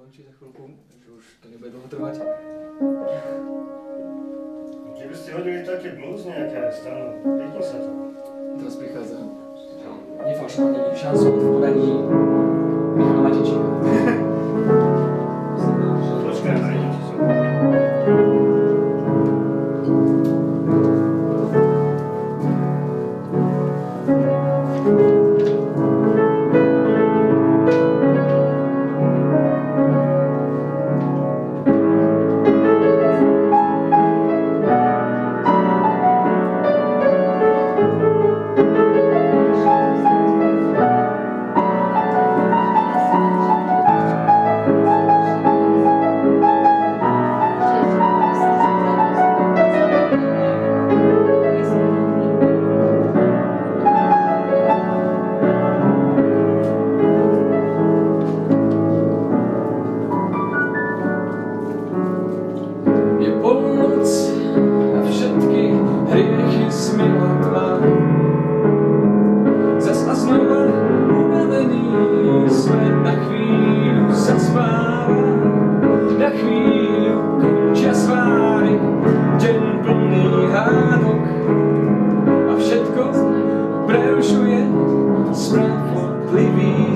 skončí za chvilku, takže už to nebude dlho trvať. Keby ste hodili také blues nejaké, stanu, pekne sa to. Teraz prichádza. No. Nefošovaný šansu v podaní Michala Matečíka.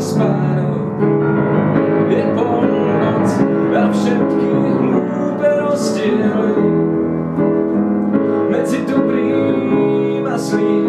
spánok je polnoc a všetky hlúpe rozdielujú medzi dobrým a zlým.